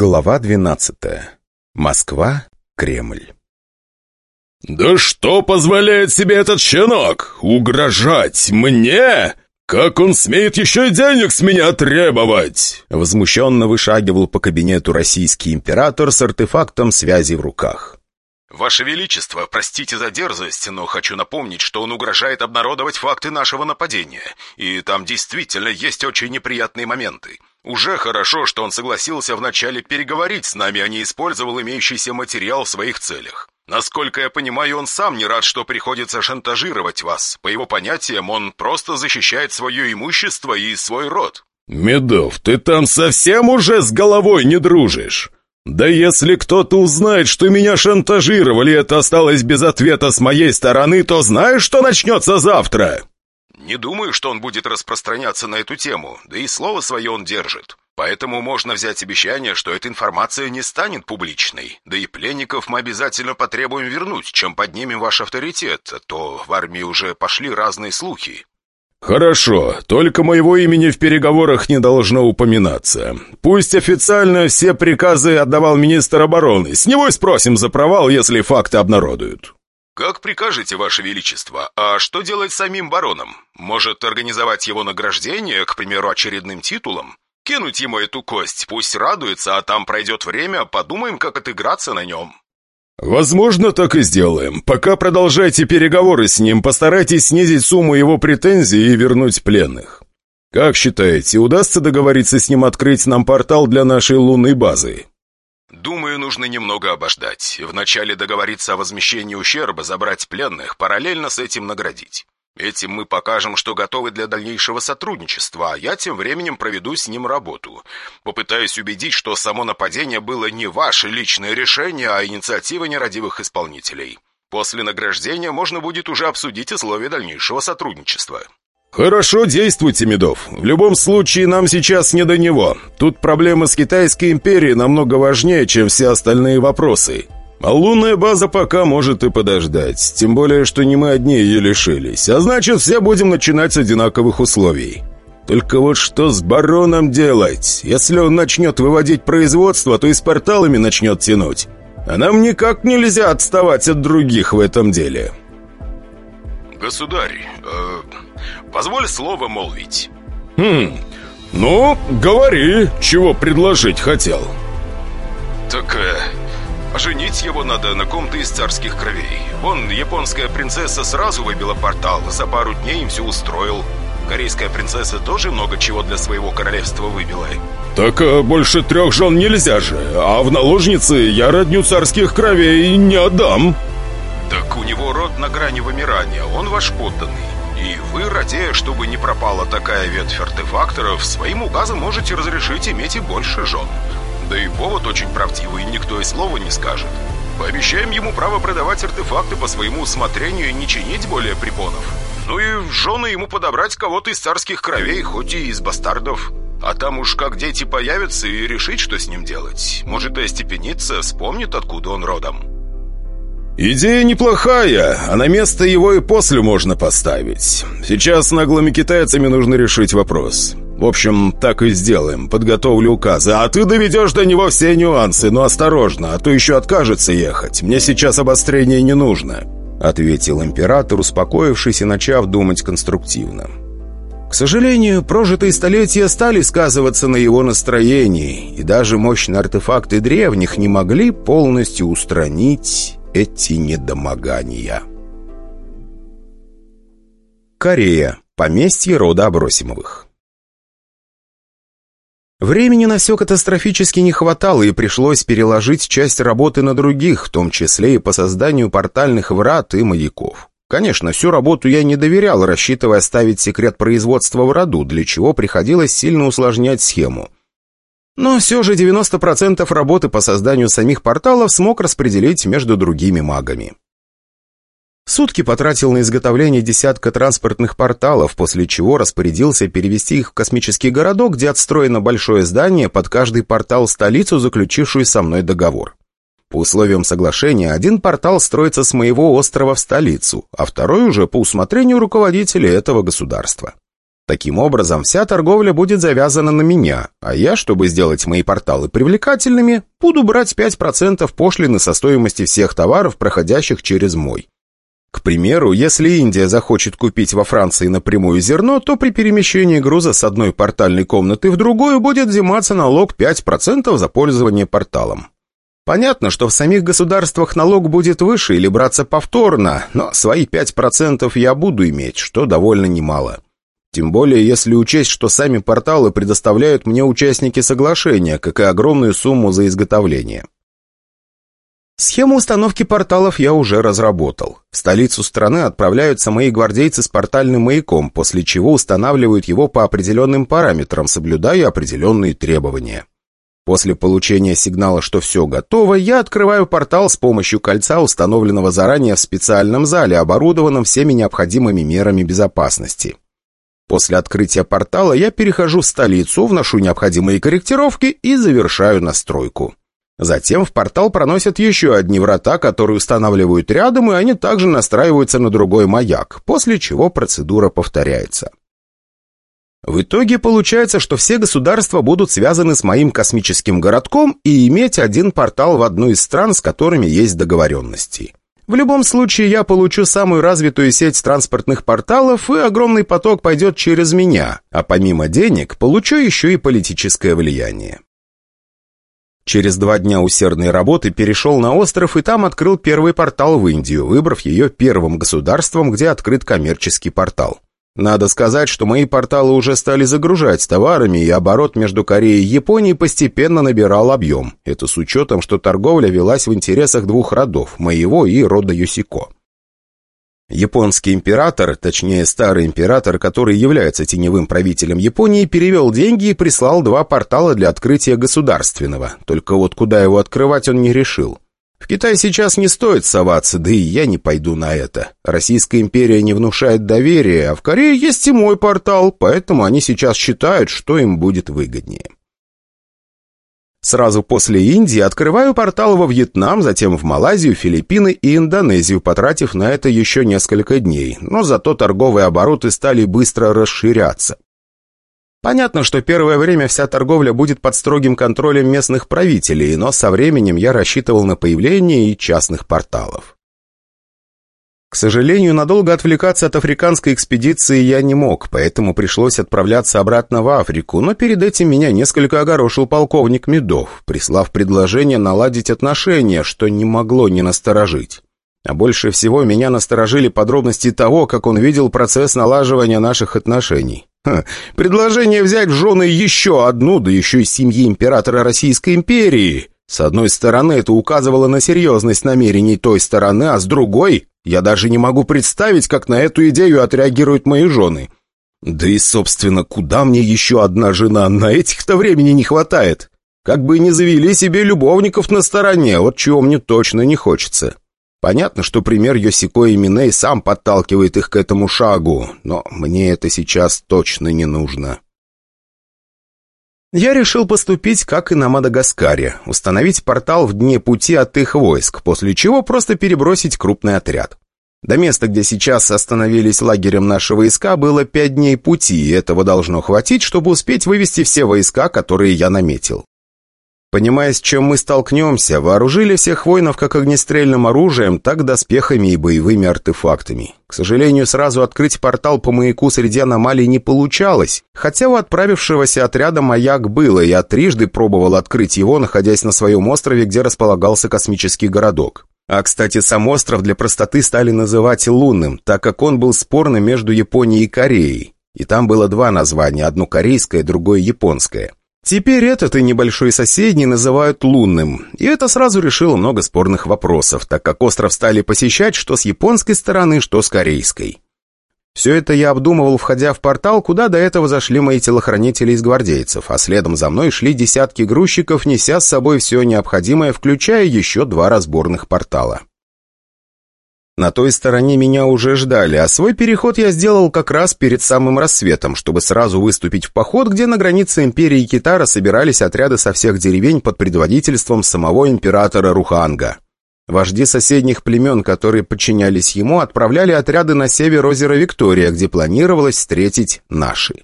Глава 12. Москва, Кремль. «Да что позволяет себе этот щенок? Угрожать мне? Как он смеет еще и денег с меня требовать?» Возмущенно вышагивал по кабинету российский император с артефактом связи в руках. «Ваше Величество, простите за дерзость, но хочу напомнить, что он угрожает обнародовать факты нашего нападения, и там действительно есть очень неприятные моменты. Уже хорошо, что он согласился вначале переговорить с нами, а не использовал имеющийся материал в своих целях. Насколько я понимаю, он сам не рад, что приходится шантажировать вас. По его понятиям, он просто защищает свое имущество и свой род». «Медов, ты там совсем уже с головой не дружишь? Да если кто-то узнает, что меня шантажировали, это осталось без ответа с моей стороны, то знаешь, что начнется завтра?» Не думаю, что он будет распространяться на эту тему, да и слово свое он держит. Поэтому можно взять обещание, что эта информация не станет публичной. Да и пленников мы обязательно потребуем вернуть, чем поднимем ваш авторитет, а то в армии уже пошли разные слухи. «Хорошо, только моего имени в переговорах не должно упоминаться. Пусть официально все приказы отдавал министр обороны. С него и спросим за провал, если факты обнародуют». «Как прикажете, Ваше Величество? А что делать самим бароном? Может, организовать его награждение, к примеру, очередным титулом? Кинуть ему эту кость, пусть радуется, а там пройдет время, подумаем, как отыграться на нем». «Возможно, так и сделаем. Пока продолжайте переговоры с ним, постарайтесь снизить сумму его претензий и вернуть пленных. Как считаете, удастся договориться с ним открыть нам портал для нашей лунной базы?» Думаю, нужно немного обождать. Вначале договориться о возмещении ущерба, забрать пленных, параллельно с этим наградить. Этим мы покажем, что готовы для дальнейшего сотрудничества, а я тем временем проведу с ним работу. Попытаюсь убедить, что само нападение было не ваше личное решение, а инициатива нерадивых исполнителей. После награждения можно будет уже обсудить условия дальнейшего сотрудничества. «Хорошо, действуйте, Медов. В любом случае, нам сейчас не до него. Тут проблема с Китайской империей намного важнее, чем все остальные вопросы. А лунная база пока может и подождать. Тем более, что не мы одни ее лишились. А значит, все будем начинать с одинаковых условий. Только вот что с бароном делать? Если он начнет выводить производство, то и с порталами начнет тянуть. А нам никак нельзя отставать от других в этом деле». «Государь, э, Позволь слово молвить». «Хм, ну, говори, чего предложить хотел». «Так, э, женить его надо на ком-то из царских кровей. Вон, японская принцесса сразу выбила портал, за пару дней им все устроил. Корейская принцесса тоже много чего для своего королевства выбила». «Так э, больше трех жен нельзя же, а в наложнице я родню царских кровей не отдам». «Так у него род на грани вымирания, он ваш подданный. И вы, радея, чтобы не пропала такая ветвь артефакторов, своим указом можете разрешить иметь и больше жен. Да и повод очень правдивый, никто и слова не скажет. Пообещаем ему право продавать артефакты по своему усмотрению и не чинить более препонов. Ну и в жены ему подобрать кого-то из царских кровей, хоть и из бастардов. А там уж как дети появятся и решить, что с ним делать. Может, и остепениться, вспомнит, откуда он родом. «Идея неплохая, а на место его и после можно поставить. Сейчас наглыми китайцами нужно решить вопрос. В общем, так и сделаем, подготовлю указы, а ты доведешь до него все нюансы, но осторожно, а то еще откажется ехать. Мне сейчас обострение не нужно», — ответил император, успокоившись и начав думать конструктивно. К сожалению, прожитые столетия стали сказываться на его настроении, и даже мощные артефакты древних не могли полностью устранить эти недомогания. Корея. Поместье рода Абросимовых. Времени на все катастрофически не хватало, и пришлось переложить часть работы на других, в том числе и по созданию портальных врат и маяков. Конечно, всю работу я не доверял, рассчитывая оставить секрет производства в роду, для чего приходилось сильно усложнять схему. Но все же 90% работы по созданию самих порталов смог распределить между другими магами. Сутки потратил на изготовление десятка транспортных порталов, после чего распорядился перевести их в космический городок, где отстроено большое здание под каждый портал столицу, заключившую со мной договор. По условиям соглашения, один портал строится с моего острова в столицу, а второй уже по усмотрению руководителя этого государства. Таким образом, вся торговля будет завязана на меня, а я, чтобы сделать мои порталы привлекательными, буду брать 5% пошлины со стоимости всех товаров, проходящих через мой. К примеру, если Индия захочет купить во Франции напрямую зерно, то при перемещении груза с одной портальной комнаты в другую будет взиматься налог 5% за пользование порталом. Понятно, что в самих государствах налог будет выше или браться повторно, но свои 5% я буду иметь, что довольно немало. Тем более, если учесть, что сами порталы предоставляют мне участники соглашения, как и огромную сумму за изготовление. Схему установки порталов я уже разработал. В столицу страны отправляются мои гвардейцы с портальным маяком, после чего устанавливают его по определенным параметрам, соблюдая определенные требования. После получения сигнала, что все готово, я открываю портал с помощью кольца, установленного заранее в специальном зале, оборудованном всеми необходимыми мерами безопасности. После открытия портала я перехожу в столицу, вношу необходимые корректировки и завершаю настройку. Затем в портал проносят еще одни врата, которые устанавливают рядом, и они также настраиваются на другой маяк, после чего процедура повторяется. В итоге получается, что все государства будут связаны с моим космическим городком и иметь один портал в одну из стран, с которыми есть договоренности. В любом случае, я получу самую развитую сеть транспортных порталов, и огромный поток пойдет через меня, а помимо денег, получу еще и политическое влияние. Через два дня усердной работы перешел на остров и там открыл первый портал в Индию, выбрав ее первым государством, где открыт коммерческий портал. Надо сказать, что мои порталы уже стали загружать товарами, и оборот между Кореей и Японией постепенно набирал объем. Это с учетом, что торговля велась в интересах двух родов, моего и рода Юсико. Японский император, точнее старый император, который является теневым правителем Японии, перевел деньги и прислал два портала для открытия государственного. Только вот куда его открывать он не решил. В Китай сейчас не стоит соваться, да и я не пойду на это. Российская империя не внушает доверия, а в Корее есть и мой портал, поэтому они сейчас считают, что им будет выгоднее. Сразу после Индии открываю портал во Вьетнам, затем в Малайзию, Филиппины и Индонезию, потратив на это еще несколько дней, но зато торговые обороты стали быстро расширяться. Понятно, что первое время вся торговля будет под строгим контролем местных правителей, но со временем я рассчитывал на появление и частных порталов. К сожалению, надолго отвлекаться от африканской экспедиции я не мог, поэтому пришлось отправляться обратно в Африку, но перед этим меня несколько огорошил полковник Медов, прислав предложение наладить отношения, что не могло не насторожить. А больше всего меня насторожили подробности того, как он видел процесс налаживания наших отношений. Ха, предложение взять в жены еще одну, да еще из семьи императора Российской империи. С одной стороны, это указывало на серьезность намерений той стороны, а с другой, я даже не могу представить, как на эту идею отреагируют мои жены. Да и, собственно, куда мне еще одна жена? На этих-то времени не хватает. Как бы не завели себе любовников на стороне, вот чего мне точно не хочется. Понятно, что пример Йосико и Миней сам подталкивает их к этому шагу, но мне это сейчас точно не нужно. Я решил поступить, как и на Мадагаскаре, установить портал в дне пути от их войск, после чего просто перебросить крупный отряд. До места, где сейчас остановились лагерем наши войска, было пять дней пути, и этого должно хватить, чтобы успеть вывести все войска, которые я наметил. Понимая, с чем мы столкнемся, вооружили всех воинов как огнестрельным оружием, так доспехами и боевыми артефактами. К сожалению, сразу открыть портал по маяку среди аномалий не получалось, хотя у отправившегося отряда маяк было, я трижды пробовал открыть его, находясь на своем острове, где располагался космический городок. А, кстати, сам остров для простоты стали называть лунным, так как он был спорным между Японией и Кореей. И там было два названия, одно корейское, другое японское. Теперь этот и небольшой соседний называют лунным, и это сразу решило много спорных вопросов, так как остров стали посещать что с японской стороны, что с корейской. Все это я обдумывал, входя в портал, куда до этого зашли мои телохранители из гвардейцев, а следом за мной шли десятки грузчиков, неся с собой все необходимое, включая еще два разборных портала. На той стороне меня уже ждали, а свой переход я сделал как раз перед самым рассветом, чтобы сразу выступить в поход, где на границе Империи Китара собирались отряды со всех деревень под предводительством самого императора Руханга. Вожди соседних племен, которые подчинялись ему, отправляли отряды на север озера Виктория, где планировалось встретить наши.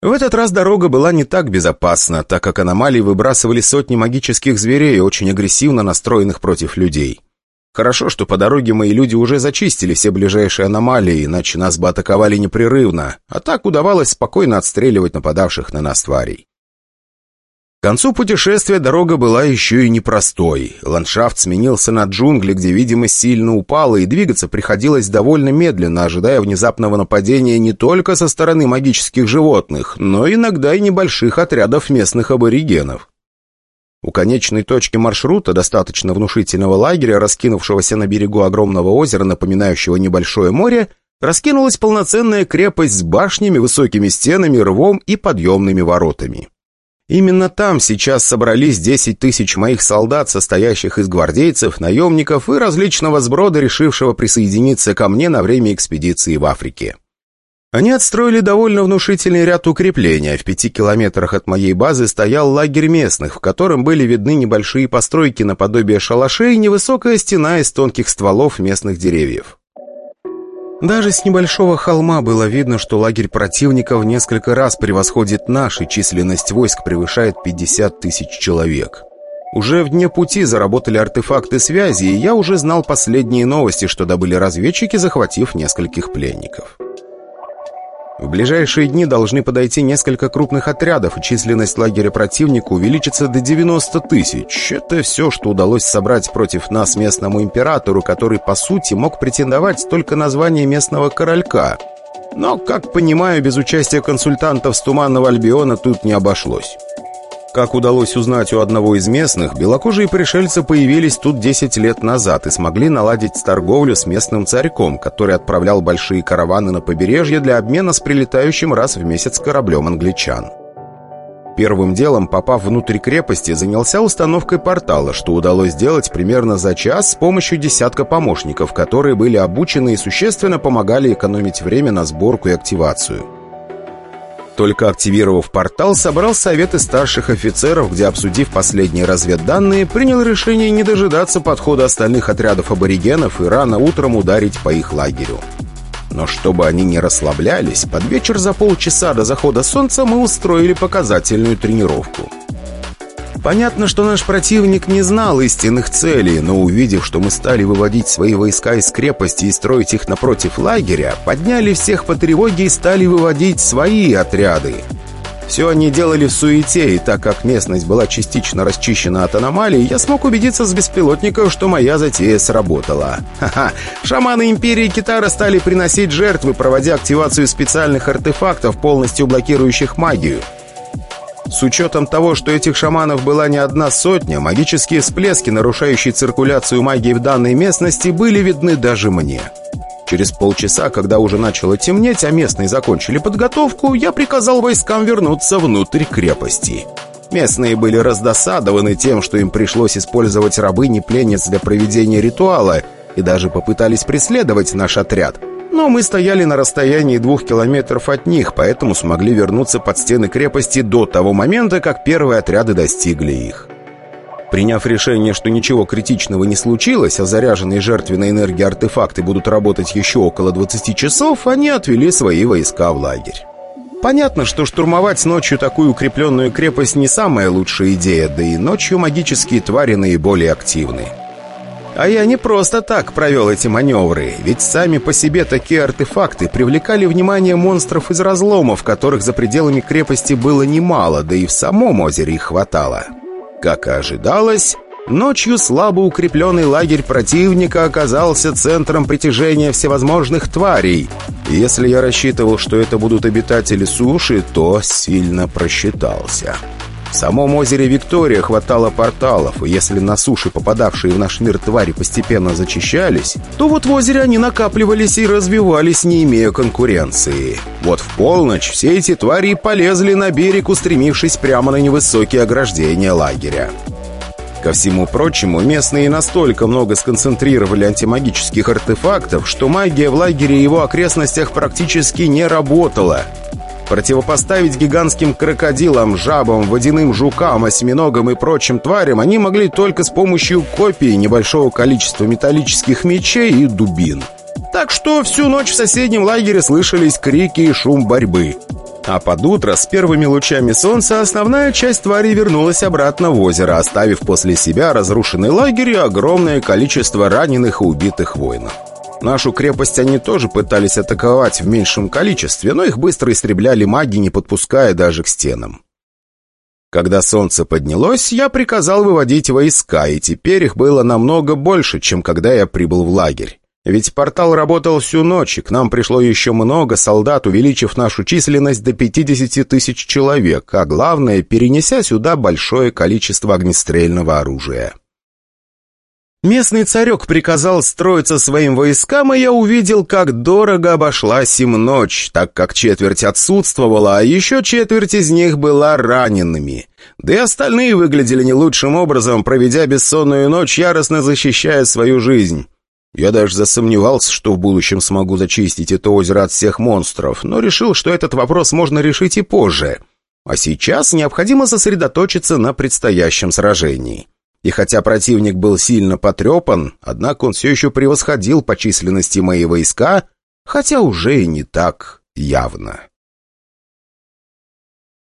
В этот раз дорога была не так безопасна, так как аномалии выбрасывали сотни магических зверей, очень агрессивно настроенных против людей. Хорошо, что по дороге мои люди уже зачистили все ближайшие аномалии, иначе нас бы атаковали непрерывно, а так удавалось спокойно отстреливать нападавших на нас тварей. К концу путешествия дорога была еще и непростой. Ландшафт сменился на джунгли, где видимость сильно упала, и двигаться приходилось довольно медленно, ожидая внезапного нападения не только со стороны магических животных, но иногда и небольших отрядов местных аборигенов. У конечной точки маршрута, достаточно внушительного лагеря, раскинувшегося на берегу огромного озера, напоминающего небольшое море, раскинулась полноценная крепость с башнями, высокими стенами, рвом и подъемными воротами. Именно там сейчас собрались 10 тысяч моих солдат, состоящих из гвардейцев, наемников и различного сброда, решившего присоединиться ко мне на время экспедиции в Африке. Они отстроили довольно внушительный ряд укреплений, а в пяти километрах от моей базы стоял лагерь местных, в котором были видны небольшие постройки наподобие шалашей и невысокая стена из тонких стволов местных деревьев. Даже с небольшого холма было видно, что лагерь противника в несколько раз превосходит наш, и численность войск превышает 50 тысяч человек. Уже в дне пути заработали артефакты связи, и я уже знал последние новости, что добыли разведчики, захватив нескольких пленников. В ближайшие дни должны подойти несколько крупных отрядов, и численность лагеря противника увеличится до 90 тысяч. Это все, что удалось собрать против нас местному императору, который, по сути, мог претендовать только на звание местного королька. Но, как понимаю, без участия консультантов с Туманного Альбиона тут не обошлось. Как удалось узнать у одного из местных, белокожие пришельцы появились тут 10 лет назад и смогли наладить торговлю с местным царьком, который отправлял большие караваны на побережье для обмена с прилетающим раз в месяц кораблем англичан. Первым делом, попав внутрь крепости, занялся установкой портала, что удалось сделать примерно за час с помощью десятка помощников, которые были обучены и существенно помогали экономить время на сборку и активацию. Только активировав портал, собрал советы старших офицеров, где, обсудив последние разведданные, принял решение не дожидаться подхода остальных отрядов аборигенов и рано утром ударить по их лагерю. Но чтобы они не расслаблялись, под вечер за полчаса до захода солнца мы устроили показательную тренировку. Понятно, что наш противник не знал истинных целей, но увидев, что мы стали выводить свои войска из крепости и строить их напротив лагеря, подняли всех по тревоге и стали выводить свои отряды. Все они делали в суете, и так как местность была частично расчищена от аномалий, я смог убедиться с беспилотников, что моя затея сработала. Ха-ха, шаманы Империи Китара стали приносить жертвы, проводя активацию специальных артефактов, полностью блокирующих магию. С учетом того, что этих шаманов была не одна сотня, магические всплески, нарушающие циркуляцию магии в данной местности, были видны даже мне. Через полчаса, когда уже начало темнеть, а местные закончили подготовку, я приказал войскам вернуться внутрь крепости. Местные были раздосадованы тем, что им пришлось использовать рабыни-пленниц для проведения ритуала, и даже попытались преследовать наш отряд – но мы стояли на расстоянии двух километров от них, поэтому смогли вернуться под стены крепости до того момента, как первые отряды достигли их. Приняв решение, что ничего критичного не случилось, а заряженные жертвенной энергией артефакты будут работать еще около 20 часов, они отвели свои войска в лагерь. Понятно, что штурмовать ночью такую укрепленную крепость не самая лучшая идея, да и ночью магические твари наиболее активны. А я не просто так провел эти маневры, ведь сами по себе такие артефакты привлекали внимание монстров из разломов, которых за пределами крепости было немало, да и в самом озере их хватало. Как и ожидалось, ночью слабо укрепленный лагерь противника оказался центром притяжения всевозможных тварей. Если я рассчитывал, что это будут обитатели суши, то сильно просчитался. В самом озере Виктория хватало порталов, и если на суше попадавшие в наш мир твари постепенно зачищались, то вот в озере они накапливались и развивались, не имея конкуренции. Вот в полночь все эти твари полезли на берег, устремившись прямо на невысокие ограждения лагеря. Ко всему прочему, местные настолько много сконцентрировали антимагических артефактов, что магия в лагере и его окрестностях практически не работала – Противопоставить гигантским крокодилам, жабам, водяным жукам, осьминогам и прочим тварям они могли только с помощью копий, небольшого количества металлических мечей и дубин. Так что всю ночь в соседнем лагере слышались крики и шум борьбы. А под утро с первыми лучами солнца основная часть тварей вернулась обратно в озеро, оставив после себя разрушенный лагерь и огромное количество раненых и убитых воинов. Нашу крепость они тоже пытались атаковать в меньшем количестве, но их быстро истребляли маги, не подпуская даже к стенам. Когда солнце поднялось, я приказал выводить войска, и теперь их было намного больше, чем когда я прибыл в лагерь. Ведь портал работал всю ночь, и к нам пришло еще много солдат, увеличив нашу численность до 50 тысяч человек, а главное, перенеся сюда большое количество огнестрельного оружия. Местный царек приказал строиться своим войскам, и я увидел, как дорого обошлась им ночь, так как четверть отсутствовала, а еще четверть из них была ранеными. Да и остальные выглядели не лучшим образом, проведя бессонную ночь, яростно защищая свою жизнь. Я даже засомневался, что в будущем смогу зачистить это озеро от всех монстров, но решил, что этот вопрос можно решить и позже. А сейчас необходимо сосредоточиться на предстоящем сражении. И хотя противник был сильно потрепан, однако он все еще превосходил по численности мои войска, хотя уже и не так явно.